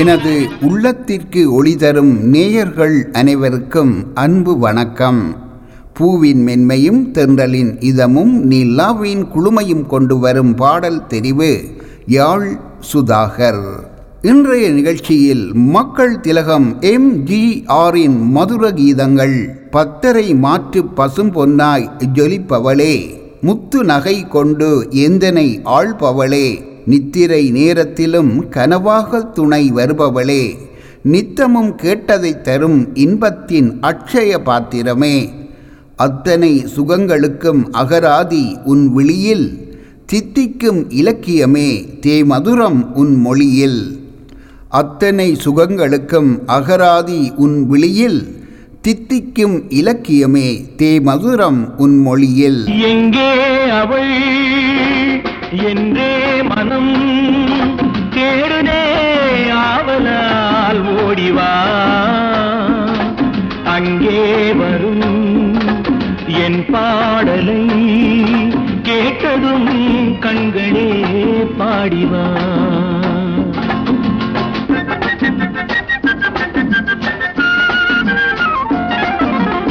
எனது உள்ளத்திற்கு ஒளி தரும் நேயர்கள் அனைவருக்கும் அன்பு வணக்கம். பூவின் மென்மையும் தென்றலின் இதமும் நிலாவின் குளுமையும் கொண்டு வரும் பாடல் தெரிவு யாழ் சுதாகர். இன்றைய நிகழ்ச்சியில் மக்கள் திலகம் எம். ஜி. ஆரின் மதுர கீதங்கள் பத்தரை மாற்று பசும் பொன்னாய் ஜொலிப்பவளே முத்து நகை கொண்டு எந்தனை ஆள்பவளே. நித்திரை நேரத்திலும் கனவாக துணை வருபவளே நித்தமும் கேட்டதை தரும் இன்பத்தின் அட்சய பாத்திரமே. அத்தனை சுகங்களுக்கும் அகராதி உன் விழியில் தித்திக்கும் இலக்கியமே தேமதுரம் உன் மொழியில். அத்தனை சுகங்களுக்கும் அகராதி உன் விழியில் தித்திக்கும் இலக்கியமே தேமதுரம் உன் மொழியில். எங்கே அவள் என்றே மனம் தேடுனே ஆவலால் ஓடிவா அங்கே வரும் என் பாடலை கேட்டதும் கண்களே பாடிவா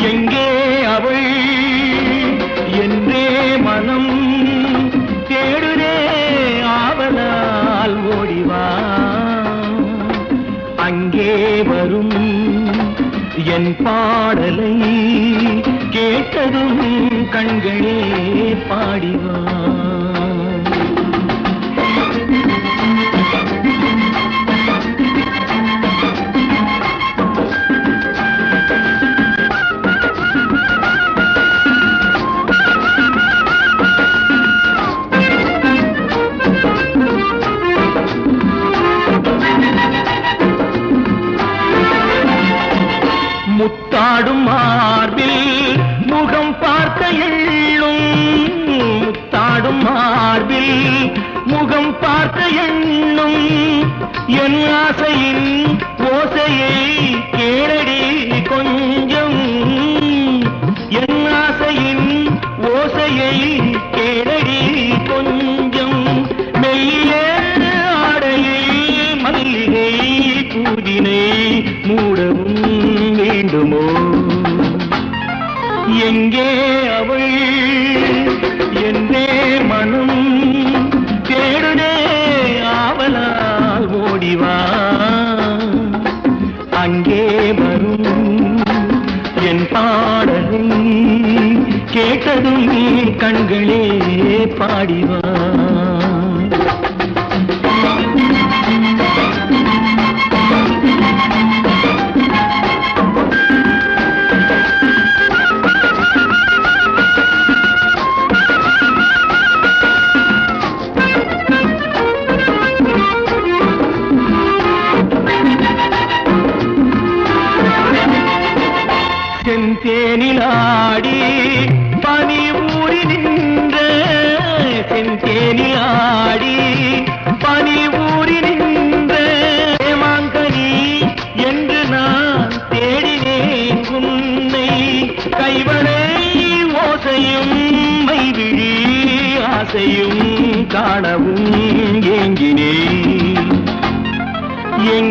எங்கே அவள் என்றே மனம் என் பாடலை கேட்டதும் கண்களே பாடிவான்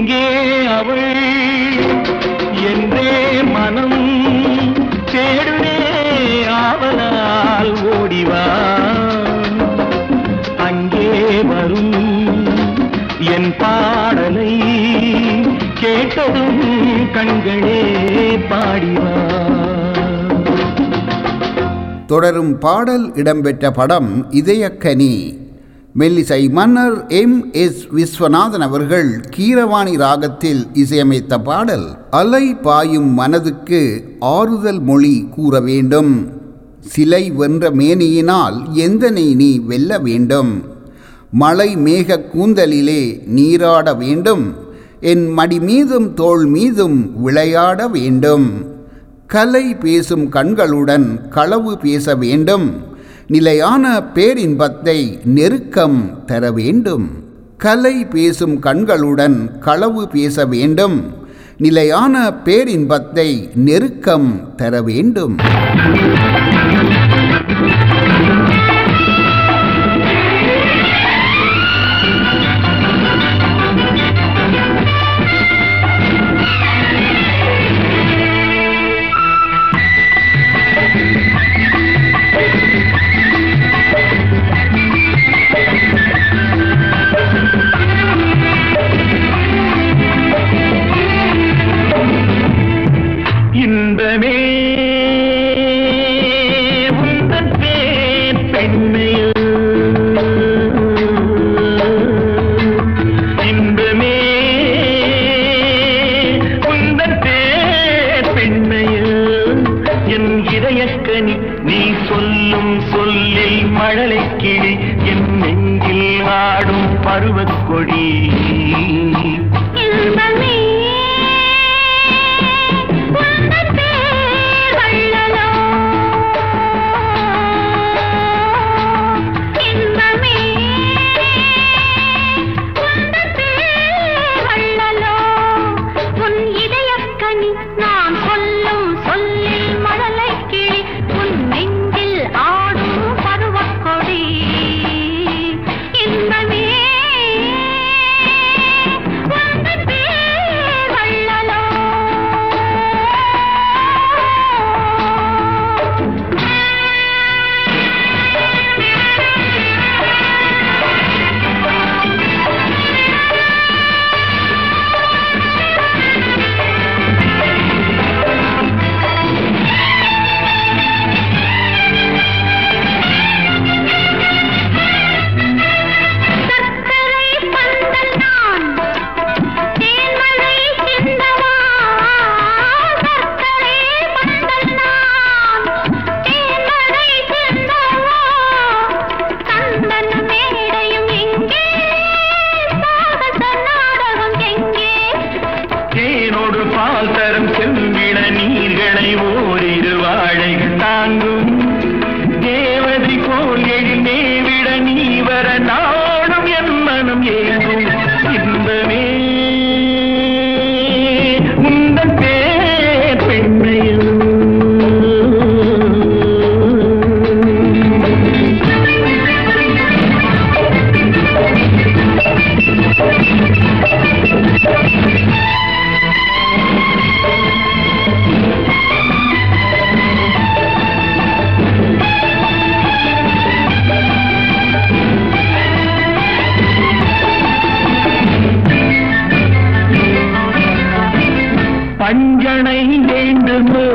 எங்கே அவள். என்றே மனம் தேடுனே ஆவலால் ஓடிவா அங்கே வரும் என் பாடலை கேட்டதும் கண்களே பாடிவா தொடரும் பாடல் இடம்பெற்ற படம் இதயக்கனி. மெல்லிசை மன்னர் எம். எஸ். விஸ்வநாதன் அவர்கள் கீரவாணி ராகத்தில் இசையமைத்த பாடல் அலை பாயும் மனதுக்கு ஆறுதல் மொழி கூற வேண்டும். சிலை வென்ற மேனியினால் எந்தனை நீ வெல்ல வேண்டும்? மலை மேக கூந்தலிலே நீராட வேண்டும். என் மடி மீதும் தோள் மீதும் விளையாட வேண்டும். கலை பேசும் கண்களுடன் களவு பேச வேண்டும். நிலையான பேரின்பத்தை நெருக்கம் தர வேண்டும். கலை பேசும் கண்களுடன் களவு பேச வேண்டும். நிலையான பேரின்பத்தை நெருக்கம் தர வேண்டும். you. வஞ்சனை வேண்டுமோ?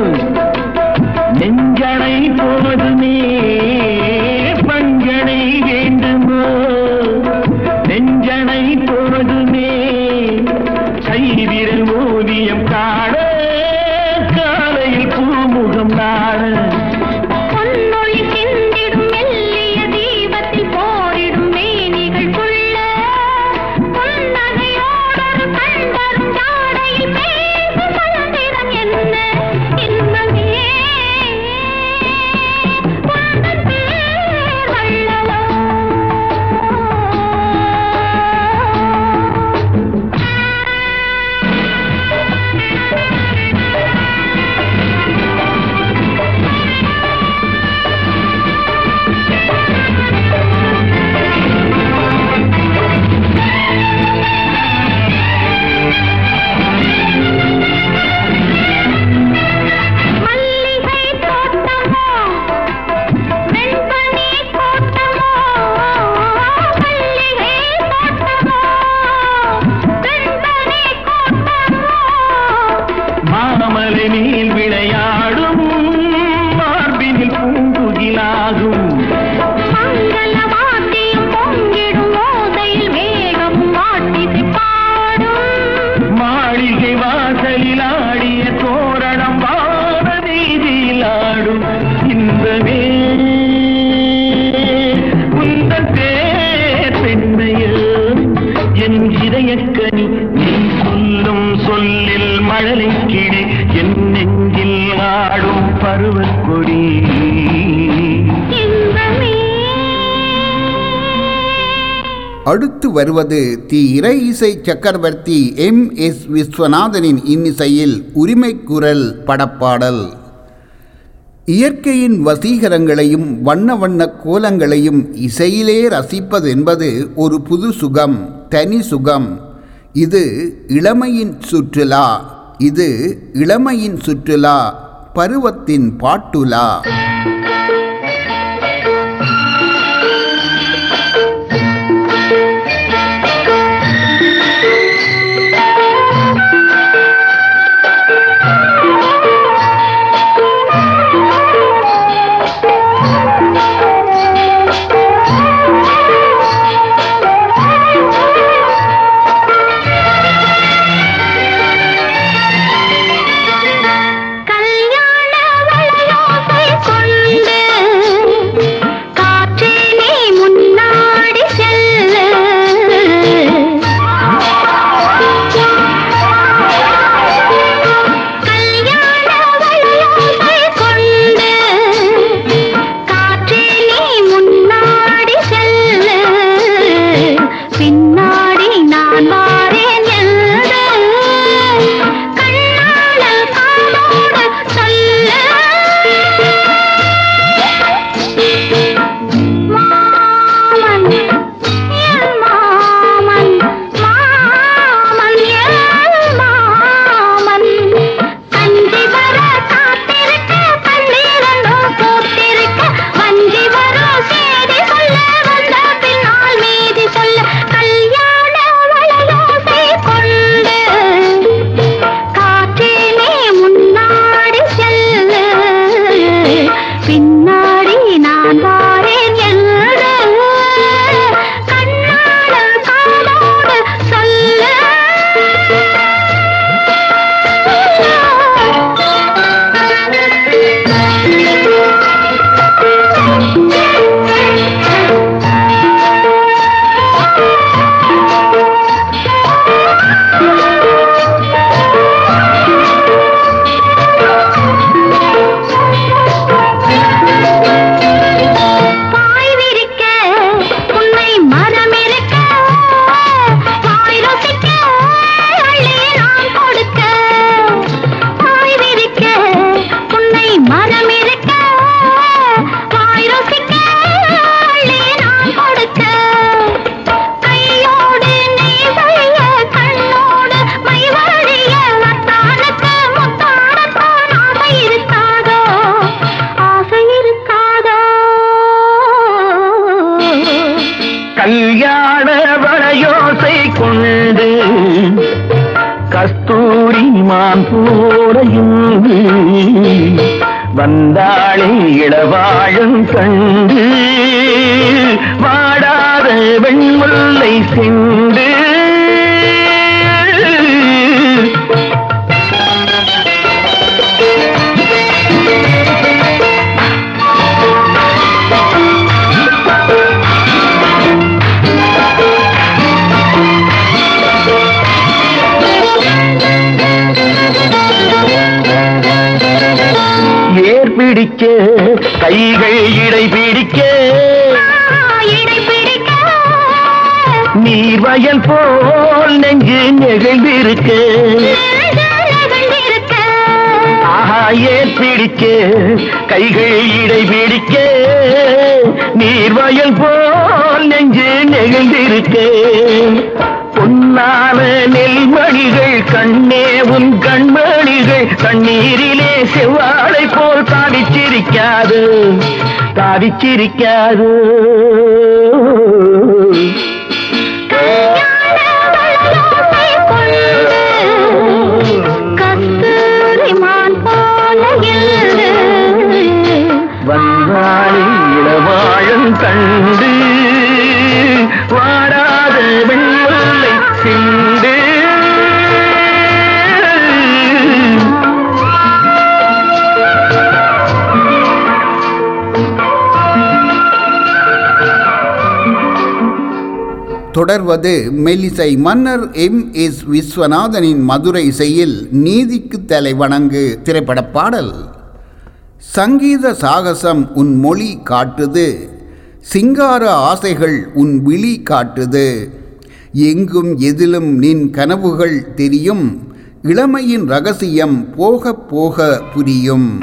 வருவது தி இறை இசை சக்கரவர்த்தி எம். எஸ். விஸ்வநாதனின் இன்னிசையில் உரிமைக்குரல் படப்பாடல். இயற்கையின் வசீகரங்களையும் வண்ண வண்ண கோலங்களையும் இசையிலே ரசிப்பதென்பது ஒரு புது சுகம் தனி சுகம். இது இளமையின் சுற்றுலா இது இளமையின் சுற்றுலா பருவத்தின் பாட்டுலா. உயிரிலே செவ்வாழை போல் தாவிச்சிருக்காது தாவிச்சிருக்காது தொடர்வது மெல்லிசை மன்னர் எம். எஸ். விஸ்வநாதனின் மதுரை இசையில் நீதிக்கு தலை வணங்கு திரைப்பட பாடல் சங்கீத சாகசம் உன் மொழி காட்டுது. சிங்கார ஆசைகள் உன் விழி காட்டுது. எங்கும் எதிலும் நின் கனவுகள் தெரியும். இளமையின் ரகசியம் போக போக புரியும்.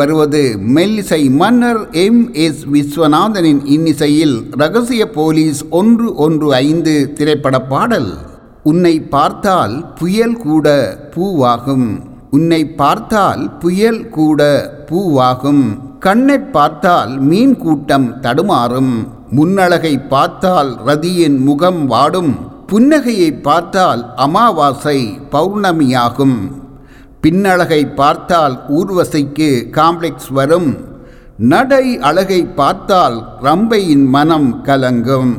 வருவது மெல்லிசை மன்னர் எம். எஸ். விஸ்வநாதனின் இன்னிசையில் ரகசிய போலீஸ் ஒன்று ஒன்று ஐந்து திரைப்பட பாடல். உன்னை பார்த்தால் புயல் கூட பூவாகும். உன்னை பார்த்தால் புயல் கூட பூவாகும். கண்ணைப் பார்த்தால் மீன் கூட்டம் தடுமாறும். முன்னழகை பார்த்தால் ரதியின் முகம் வாடும். புன்னகையை பார்த்தால் அமாவாசை பௌர்ணமியாகும். பின்னழகை பார்த்தால் ஊர்வசைக்கு காம்ப்ளெக்ஸ் வரும். நடை அழகை பார்த்தால் ரம்பையின் மனம் கலங்கும்.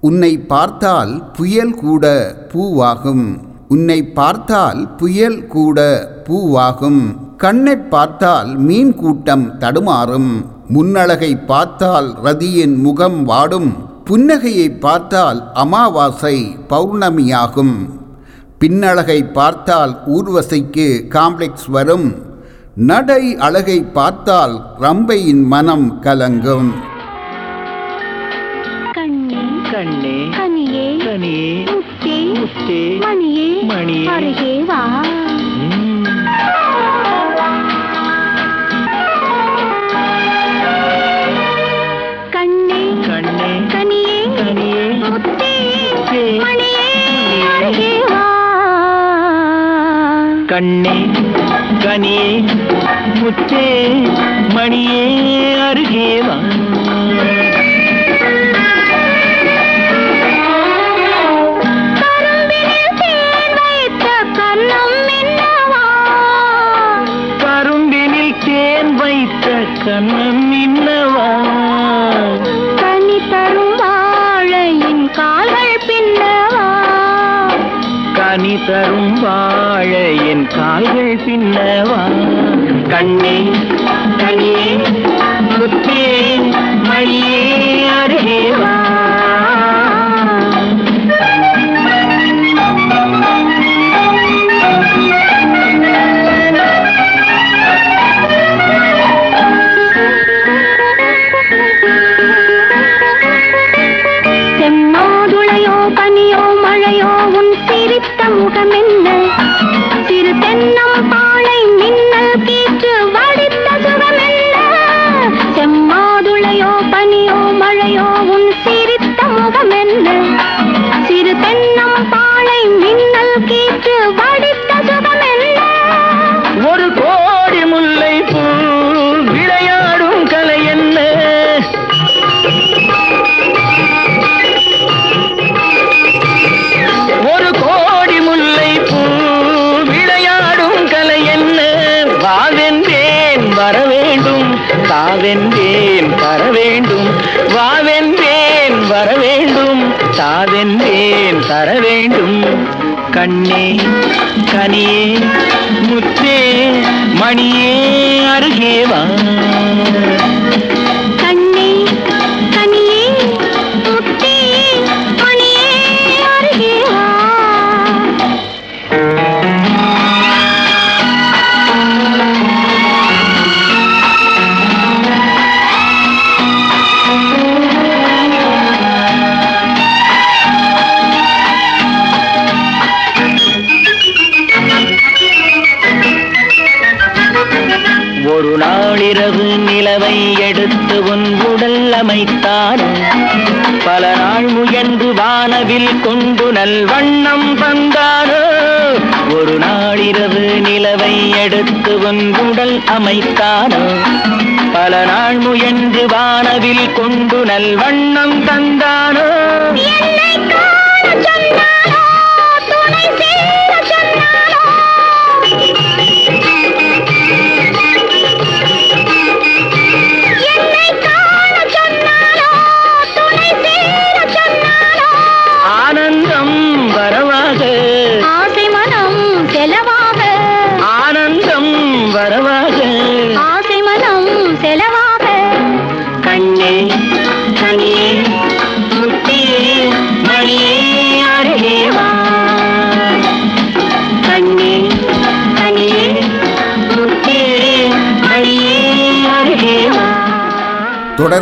உன்னை பார்த்தால் புயல் கூட பூவாகும். உன்னை பார்த்தால் புயல் கூட பூவாகும். கண்ணைப் பார்த்தால் மீன் கூட்டம் தடுமாறும். முன்னழகை பார்த்தால் ரதியின் முகம் வாடும். புன்னகையை பார்த்தால் அமாவாசை பௌர்ணமியாகும். பின்னழகை பார்த்தால் ஊர்வசைக்கு காம்ப்ளெக்ஸ் வரும். நடை அழகை பார்த்தால் ரம்பையின் மனம் கலங்கும். கண்ணே கண்ணே கனியே கனியே முத்தே முத்தே மணியே மணியே. அருகே வா. கண்ணே கனியே முத்தே மணியே அருகே வா. என் பின்னவா? கண்ணே வென்றேன் தர வேண்டும் கண்ணே கனியே முத்தே மணியே அருகேவா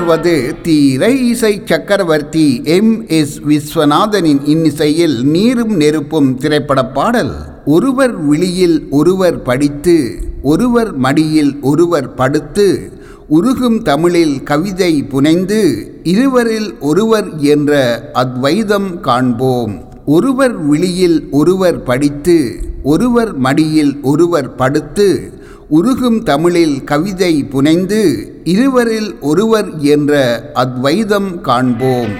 உணர்வது திரை இசை சக்கரவர்த்தி எம். எஸ். விஸ்வநாதனின் இன்னிசையில் நீரும் நெருப்பும் திரைப்பட பாடல். ஒருவர் விழியில் ஒருவர் படித்து ஒருவர் மடியில் ஒருவர் படுத்து உருகும் தமிழில் கவிதை புனைந்து இருவரில் ஒருவர் என்ற அத்வைதம் காண்போம். ஒருவர் விழியில் ஒருவர் படித்து ஒருவர் மடியில் ஒருவர் படுத்து உருகும் தமிழில் கவிதை புனைந்து இருவரில் ஒருவர் என்ற அத்வைதம் காண்போம்.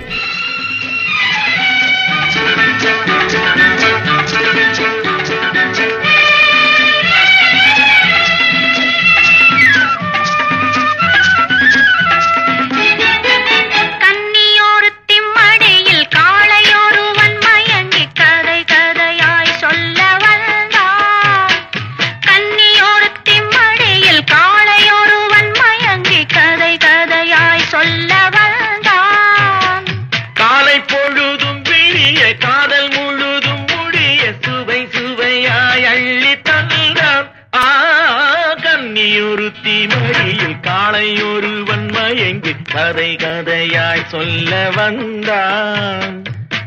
சொல்ல வந்தான்.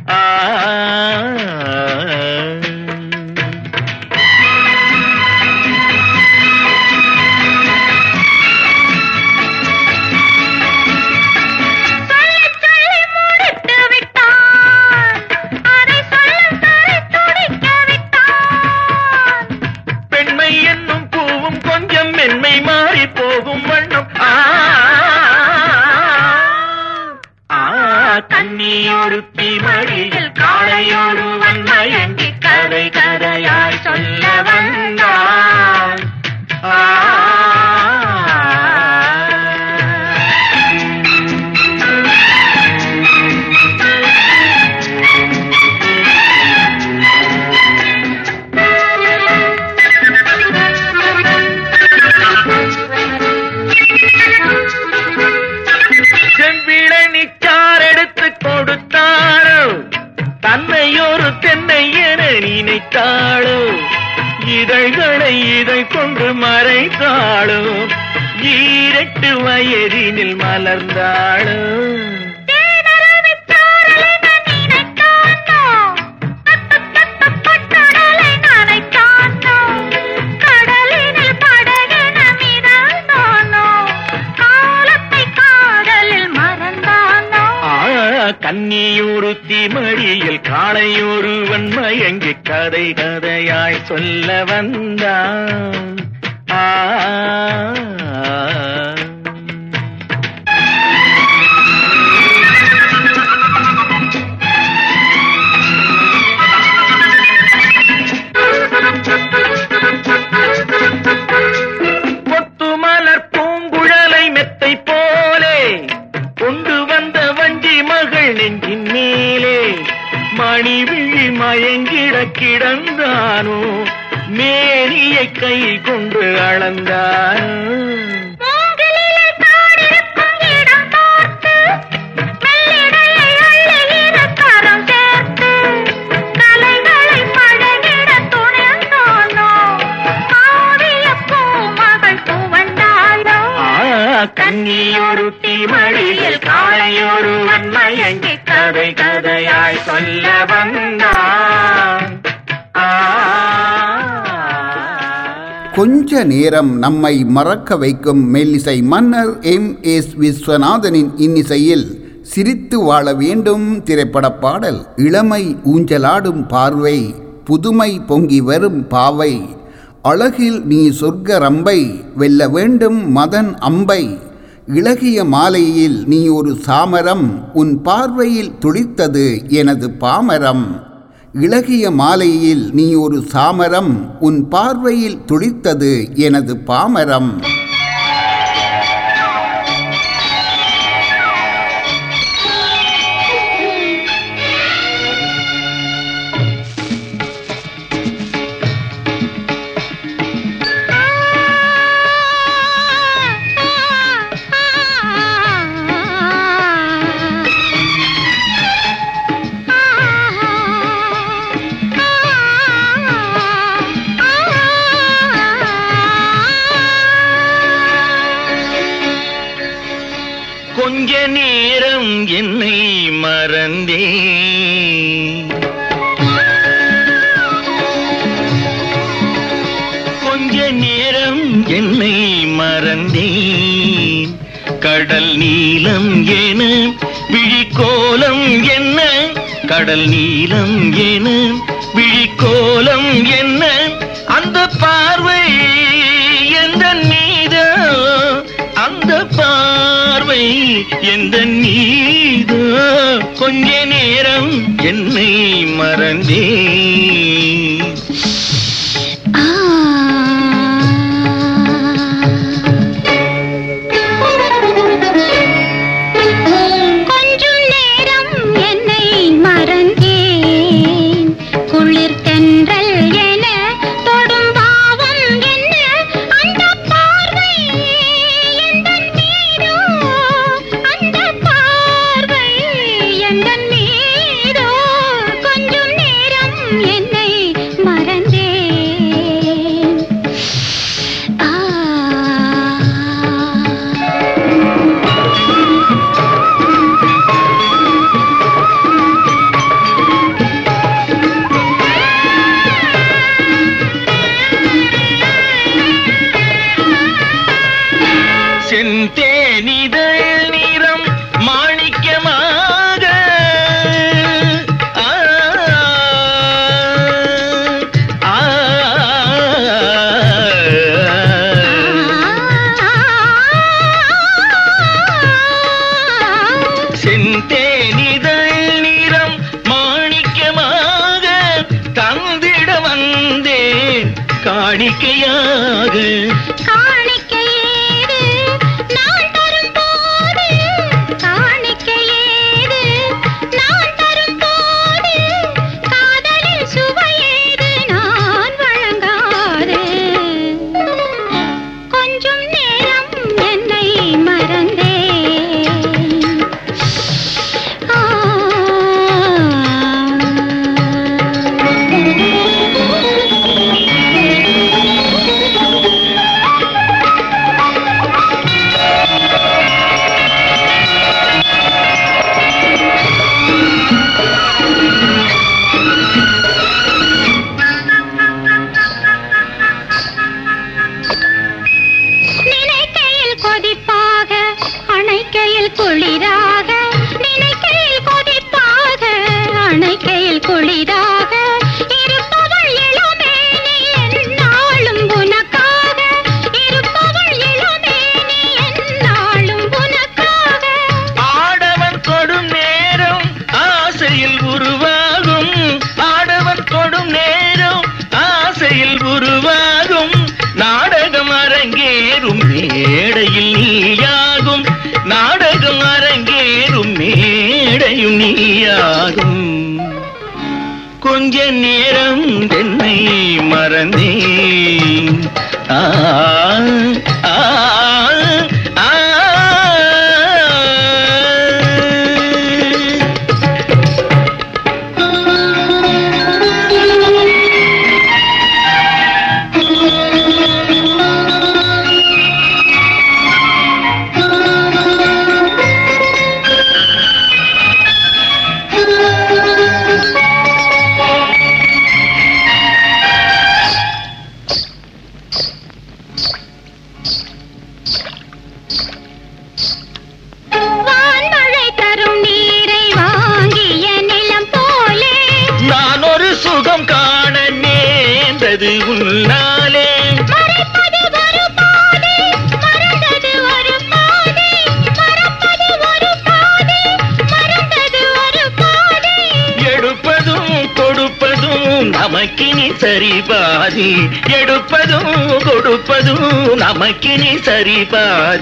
ஆ. ஆ, கன்னியூருத்தி மடியில் காளையொருவன் மயங்கி கதை கதையாய் சொல்ல வந்த நேரம் நம்மை மறக்க வைக்கும் மெல்லிசை மன்னர் எம். எஸ். விஸ்வநாதனின் இன்னிசையில் சிரித்து வாழ வேண்டும் திரைப்பட பாடல் இளமை ஊஞ்சலாடும் பார்வை புதுமை பொங்கி வரும் பாவை. அழகில் நீ சொர்க்க ரம்பை வெல்ல வேண்டும் மதன் அம்பை. இளகிய மாலையில் நீ ஒரு சாமரம் உன் பார்வையில் துளித்தது எனது பாமரம். இளகிய மாலையில் நீ ஒரு சாமரம் உன் பார்வையில் துளித்தது எனது பாமரம்.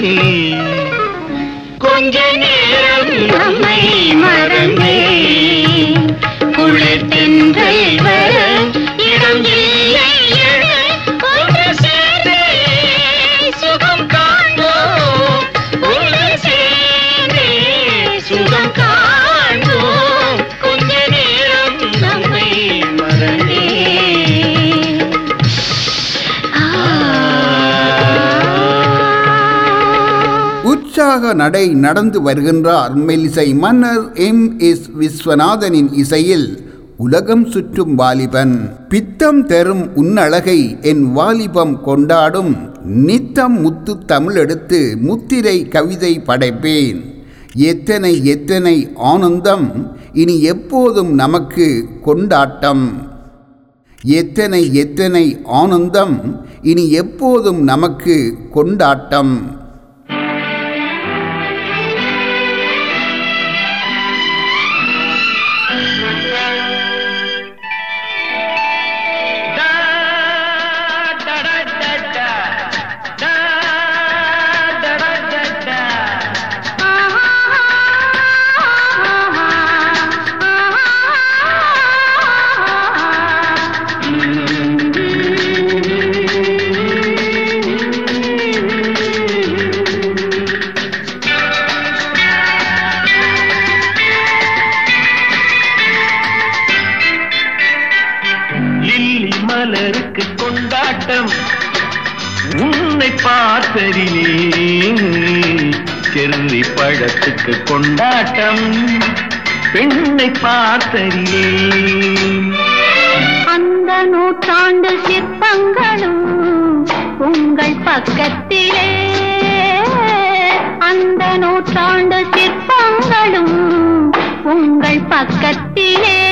பாதி நடை நடந்து வருகின்றார். மெல்லிசை மன்னர் எம். எஸ். விஸ்வநாதனின் இசையில் உலகம் சுற்றும் வாலிபன் பித்தம் தரும் உன்னழகை என் வாலிபம் கொண்டாடும் நித்தம் முத்து தமிழெடுத்து முத்திரை கவிதை படைப்பேன். எத்தனை எத்தனை ஆனந்தம் இனி எப்போதும் நமக்கு கொண்டாட்டம். எத்தனை எத்தனை ஆனந்தம் இனி எப்போதும் நமக்கு கொண்டாட்டம். உன்னை பார்த்தறியே அந்த நூற்றாண்டு சிற்பங்களும் உங்கள் பக்கத்திலே. அந்த நூற்றாண்டு சிற்பங்களும் உங்கள் பக்கத்திலே.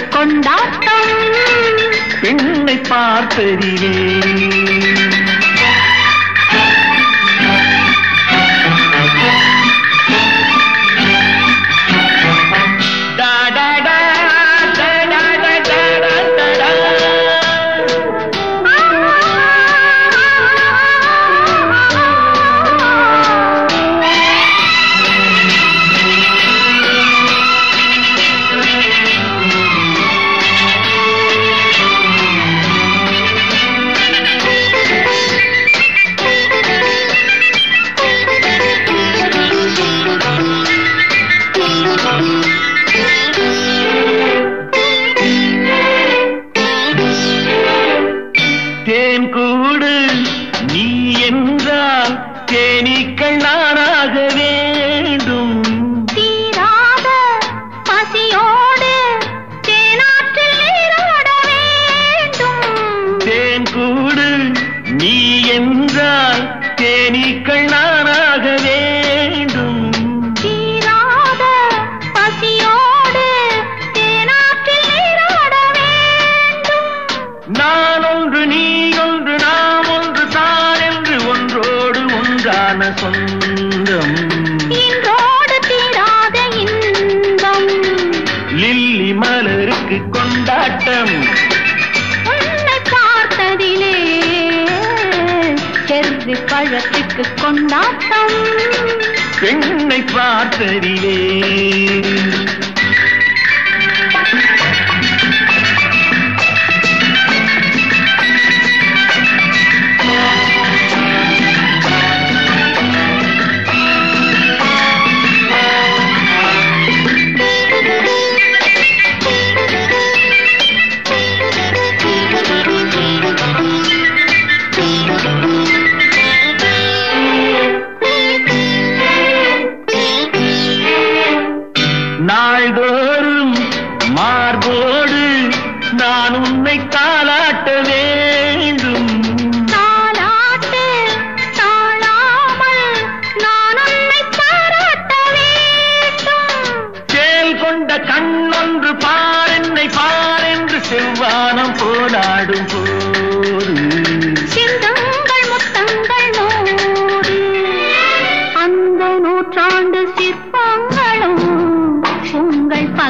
கொண்டாட்டம். பெண்ணை பார்த்ததிலே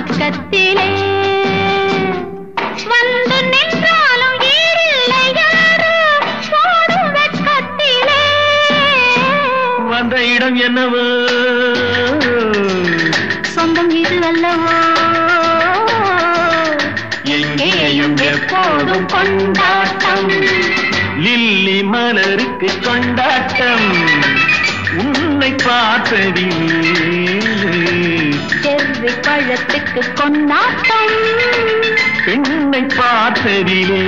பக்கத்திலே வந்து நின்றாலும் வெட்கத்திலே. வந்த இடம் என்னவோ? சொந்தம் இது அல்லவோ? எங்கேயும் எப்போதும் கொண்டாட்டம். லில்லி மலருக்கு கொண்டாட்டம். உன்னை பார்த்ததில் செவ்வி பழத்துக்கு கொண்டாட்டம் பெண்ணை பார்த்ததிலே.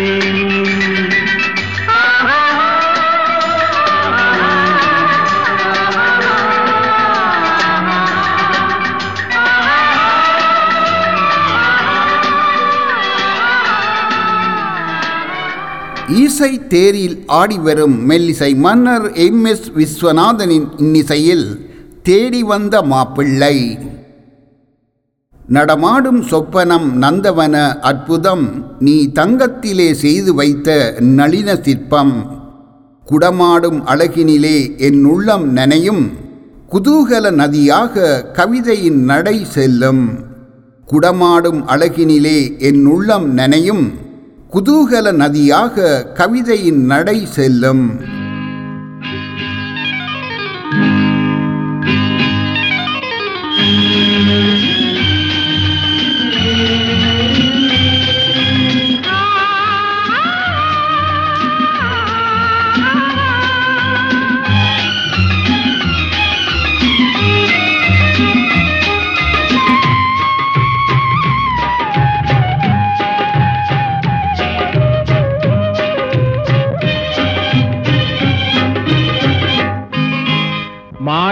ஈசை தேரில் ஆடிவரும் மெல்லிசை மன்னர் எம் எஸ் விஸ்வநாதனின் இன்னிசையில் தேடி வந்த மாப்பிள்ளை. நடமாடும் சொப்பனம் நந்தவன அற்புதம் நீ தங்கத்திலே செய்து வைத்த நளின சிற்பம். குடமாடும் அழகினிலே என் உள்ளம் நனையும். குதூகல நதியாக கவிதையின் நடை செல்லும். குடமாடும் அழகினிலே என் உள்ளம் நனையும். குதூகல நதியாக கவிதையின் நடை செல்லும்.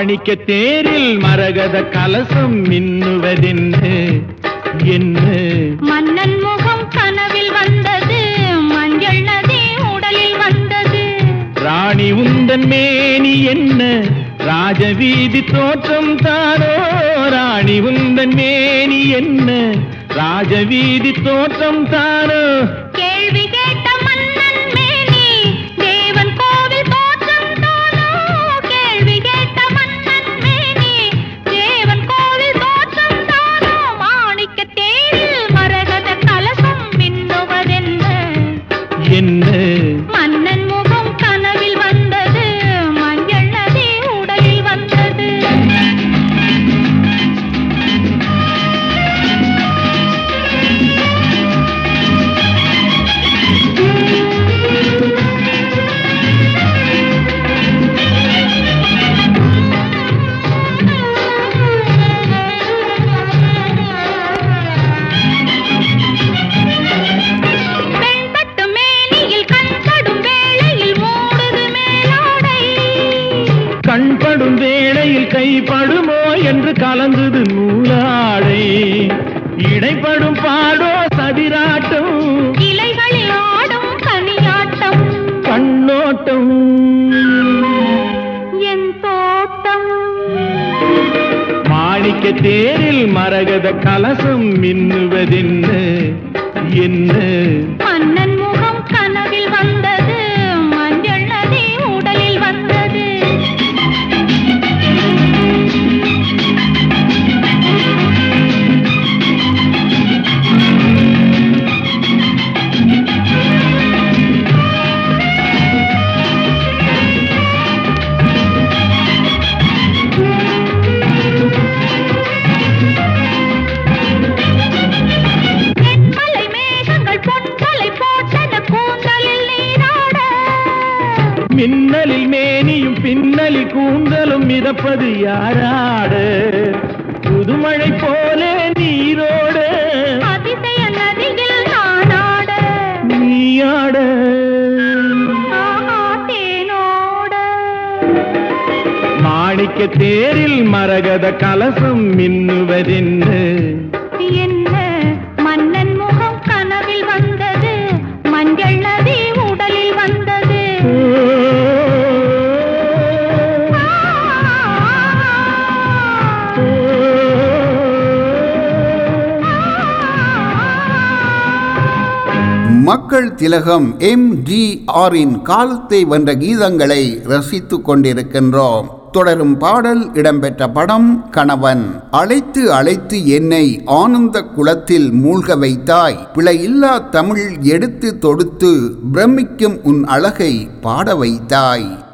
மாணிக்க தேரில் மரகத கலசம் மின்னுவதென்று என்ன? மன்னன் முகம் கனவில் வந்தது மஞ்சள் நதி உடலில் வந்தது. ராணி உந்தன் மேனி என்ன? ராஜவீதி தோற்றம் தானோ ராணி உந்தன் மேனி என்ன? ராஜவீதி தோற்றம் தானோ தேரில் மரகத கலசம் மின்னுவதென்ன? என்ன? பின்னலில் கூந்தலும் மிதப்பது யாராடு? புதுமழை போலே நீரோடு. நீயாட. மாணிக்க தேரில் மரகத கலசம் மின்னுவதென்ன மக்கள் திலகம் எம் ஜி ஆரின் காலத்தை வென்ற கீதங்களை ரசித்துக் கொண்டிருக்கின்றோம். தொடரும் பாடல் இடம்பெற்ற படம் கணவன் அழைத்து அழைத்து என்னை ஆனந்த குளத்தில் மூழ்க வைத்தாய். பிழையில்லா தமிழ் எடுத்து தொடுத்து பிரமிக்கும் உன் அழகை பாட வைத்தாய்.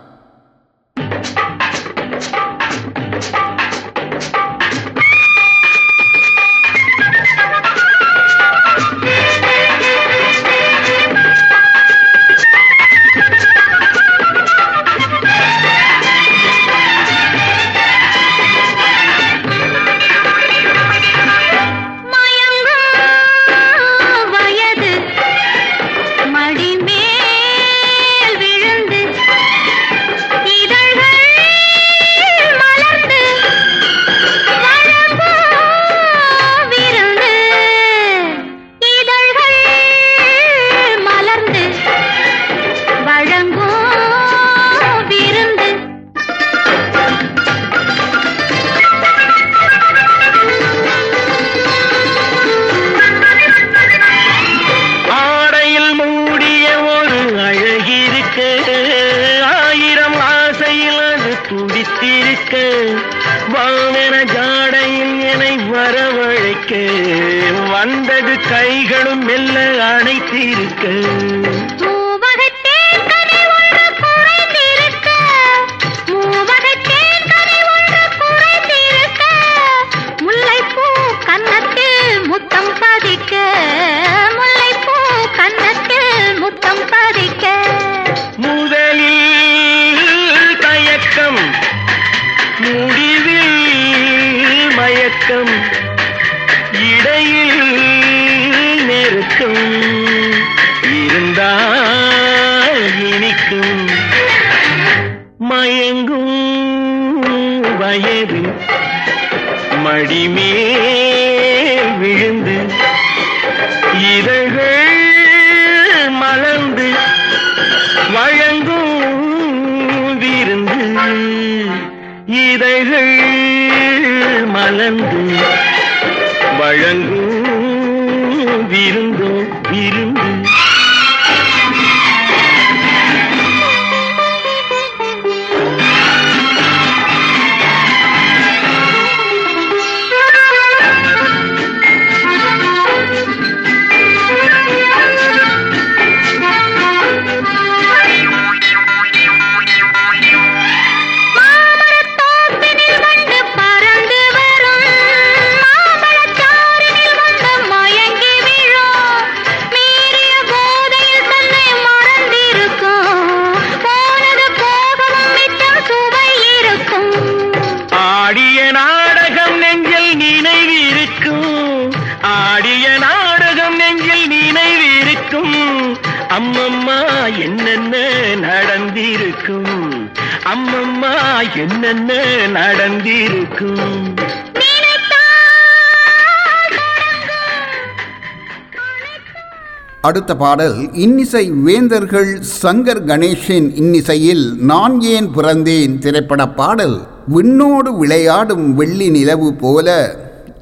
அம்மம்மா என்னென்ன நடந்திருக்கும்? அடுத்த பாடல் இன்னிசை வேந்தர்கள் சங்கர் கணேஷின் இன்னிசையில் நான் ஏன் பிறந்தேன் திரைப்பட பாடல் விண்ணோடு விளையாடும் வெள்ளி நிலவு போல.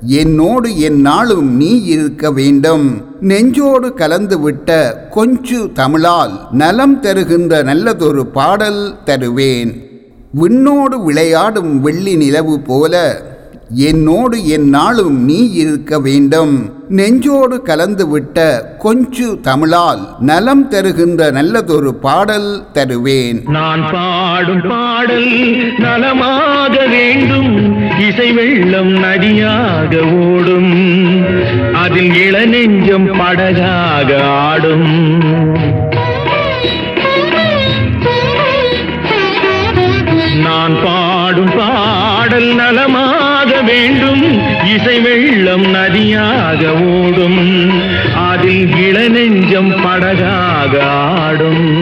என்னோடு எந்நாளும் நீ இருக்க வேண்டும். நெஞ்சோடு கலந்துவிட்ட கொஞ்சு தமிழால் நலம் தருகின்ற நல்லதொரு பாடல் தருவேன். விண்ணோடு விளையாடும் வெள்ளி நிலவு போல என்னோடு எந்நாளும் நீ இருக்க வேண்டும். நெஞ்சோடு கலந்துவிட்ட கொஞ்சு தமிழால் நலம் தருகின்ற நல்லதொரு பாடல் தருவேன். நான் பாடும் பாடல் நலமாக வேண்டும். இசை வெள்ளம் நதியாக ஓடும். அதில் இளநெஞ்சம் படகாக ஆடும். வேண்டும். இசை வெள்ளம் நதியாக ஓடும். அதில் இளநெஞ்சம் படகாக ஆடும்.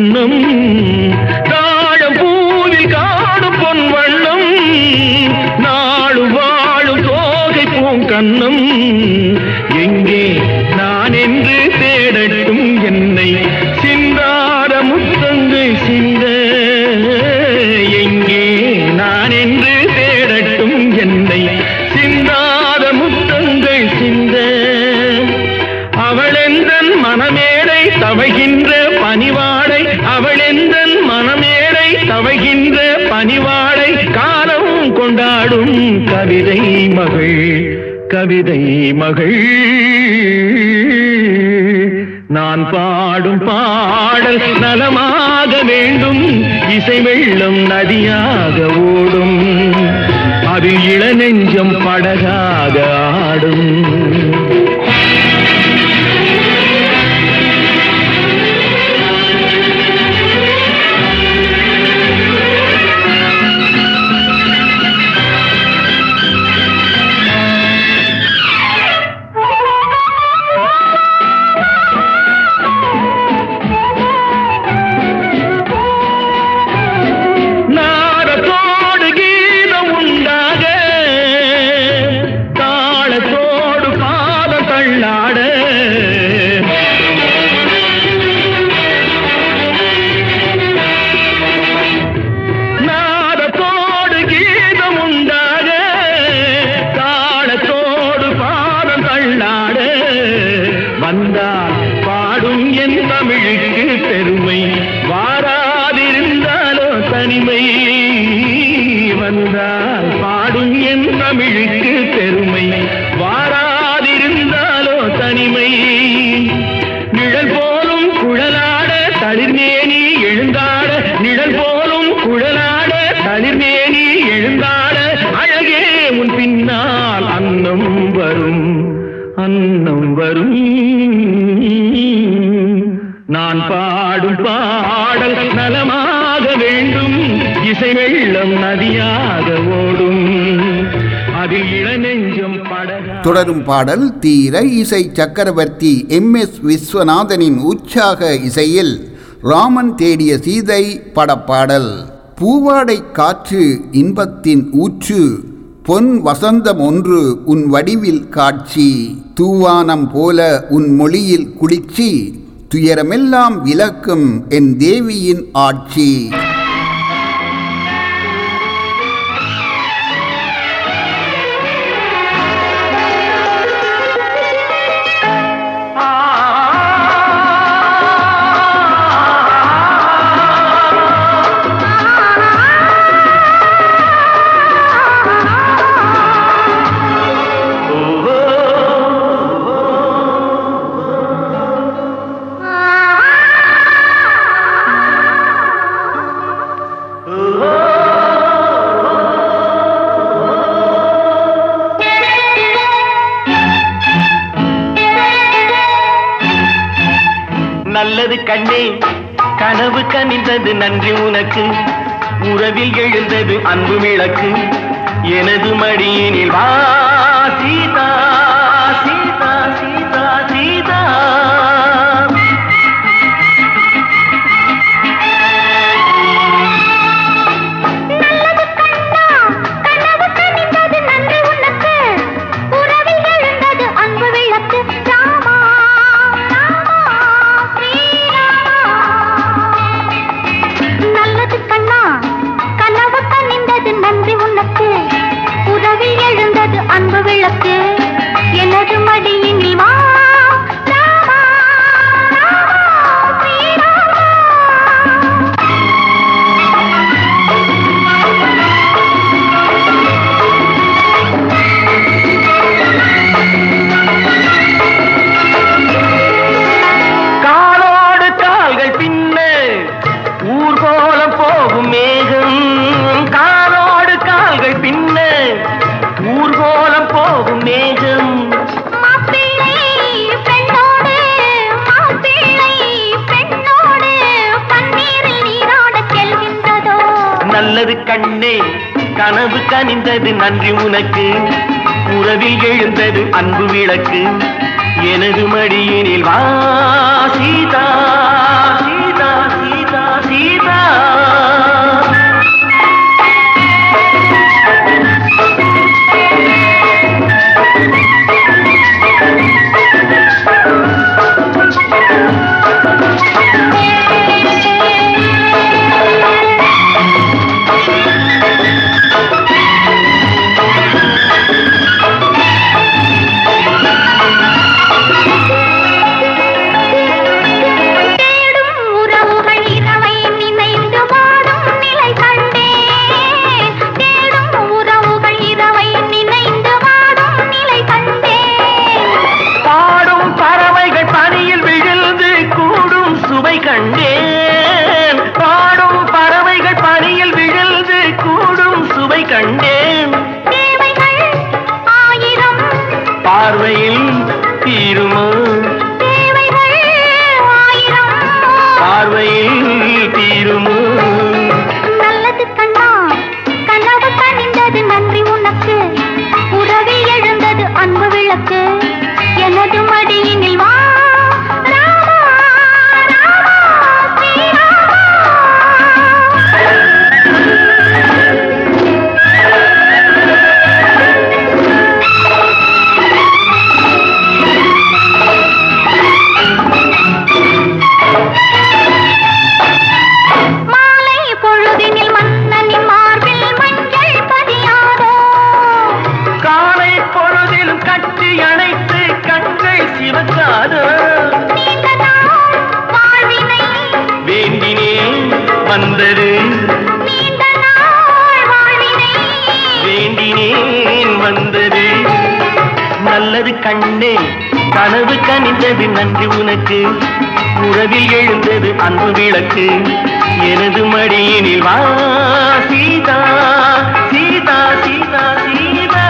வண்ணம் தாழம் பூவில் காணும் பொன் கவிதை மகள். நான் பாடும் பாடல் நலமாக வேண்டும். இசை வெள்ளம் நதியாக ஓடும். அதில் இளநெஞ்சம் படகாக ஆடும். உள்ளம் நதியாக ஓடும். அதில் இளநெஞ்சம் படக தொடரும் பாடல் தீர இசை சக்கரவர்த்தி எம் எஸ் விஸ்வநாதனின் உற்சாக இசையில் ராமன் தேடிய சீதை படப்பாடல். பூவாடை காற்று இன்பத்தின் ஊற்று பொன் வசந்தம் ஒன்று உன் வடிவில் காட்சி. தூவானம் போல உன் மொழியில் குளிர்ச்சி துயரமெல்லாம் விளக்கும் என் தேவியின் ஆட்சி. கிடைத்தது நன்றி உனக்கு. உறவில் எழுந்தது அன்பு விளக்கு எனது மடியினில் வா சீதா. அன்பு விளக்கு கண்டேன் கனவு கனிந்தது நன்றி உனக்கு. உறவில் எழுந்தது அன்பு விளக்கு. எனது மடியினில் வா சீதா சீதா சீதா சீதா.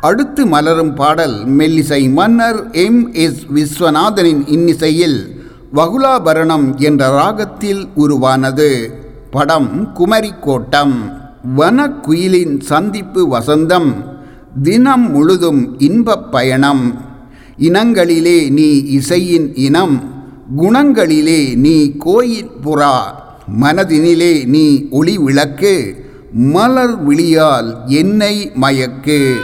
அடுத்து மலரும் பாடல் மெல்லிசை மன்னர் எம் எஸ் விஸ்வநாதனின் இன்னிசையில். வகுலாபரணம் என்ற ராகத்தில் உருவானது. படம் குமரிக்கோட்டம். வனக்குயிலின் சந்திப்பு வசந்தம். தினம் முழுதும் இன்பப் பயணம். இனங்களிலே நீ இசையின் இனம். குணங்களிலே நீ கோயில் புறா. மனதினிலே நீ ஒளி விளக்கு. மலர் விழியால் என்னை மயக்கு.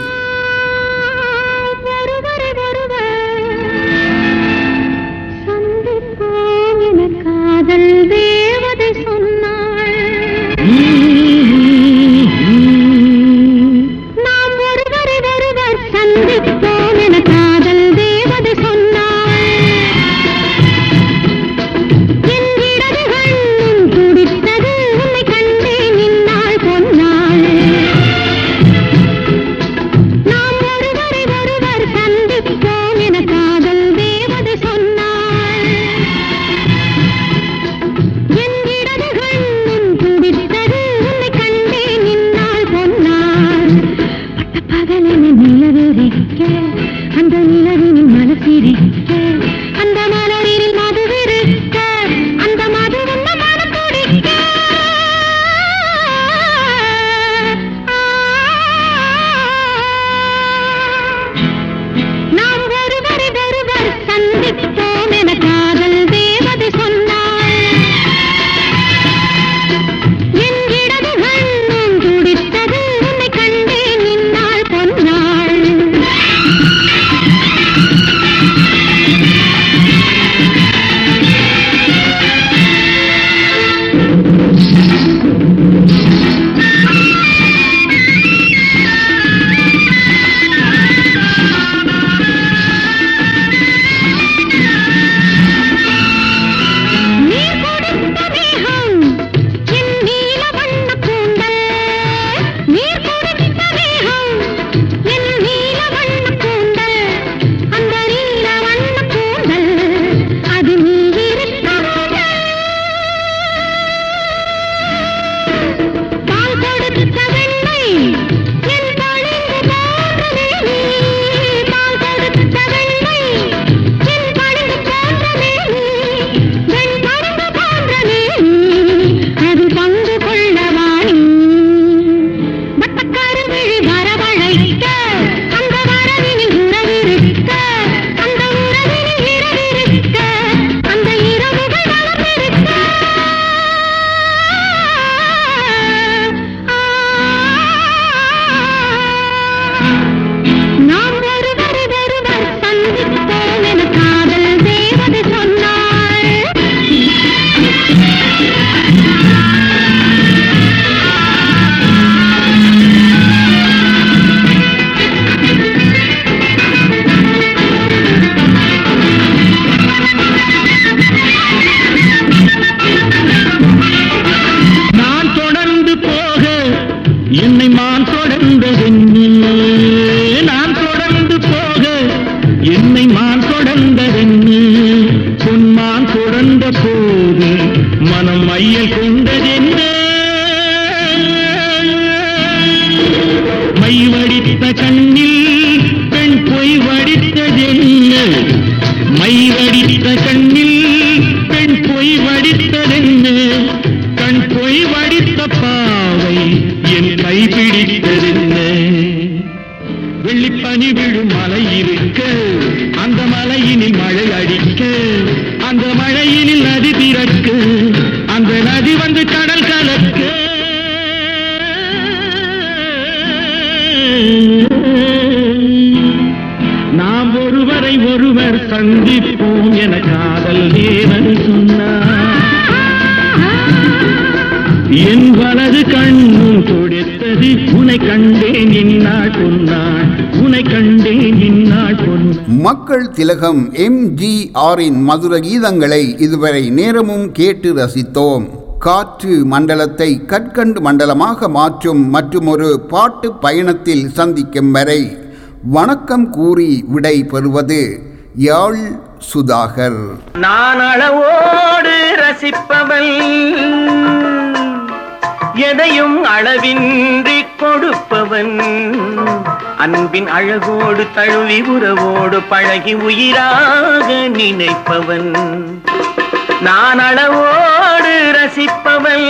திலகம் எம்ஜிஆரின் மதுர கீதங்களை இதுவரை நேரமும் கேட்டு ரசித்தோம். காற்று மண்டலத்தை கற்கண்டு மண்டலமாக மாற்றும் மற்றுமொரு பாட்டு பயணத்தில் சந்திக்கும் வரை வணக்கம் கூறி விடை பெறுவது யாழ் சுதாகர். நான் அளவோடு ரசிப்பவன் எதையும் அளவின்றி கொடுப்பவன். அன்பின் அழகோடு தழுவி உறவோடு பழகி உயிராக நினைப்பவன். நான் அளவோடு ரசிப்பவன்.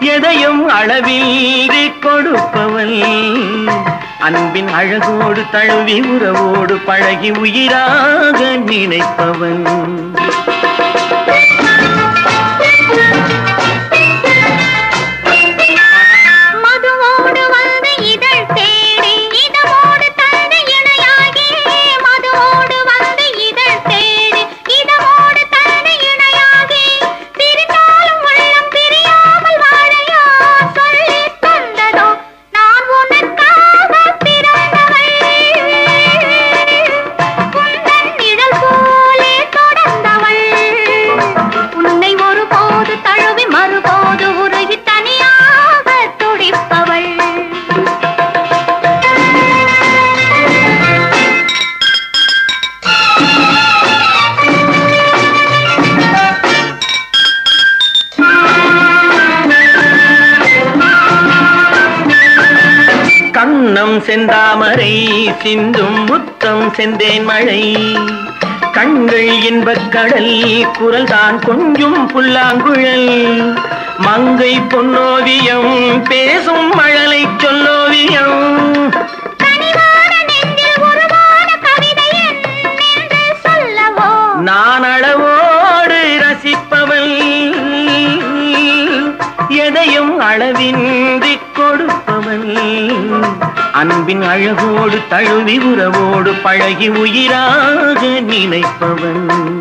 எதையும் அளவின்றி கொடுப்பவன். அன்பின் அழகோடு தழுவி உறவோடு பழகி உயிராக நினைப்பவன். செந்தாமரை சிந்தும் முத்தம் செந்தேன் மழை. கண்கள் இன்பக் கடல் குரல் தான் கொஞ்சும் புல்லாங்குழல். மங்கை பொன்னோவியம் பேசும் மழலை சொல்லோவியம். நான் அளவோடு ரசிப்பவள். எதையும் அளவின்றி கொடுப்பவள். அன்பின் அழகோடு தழுவி உறவோடு பழகி உயிராக நினைப்பவன்.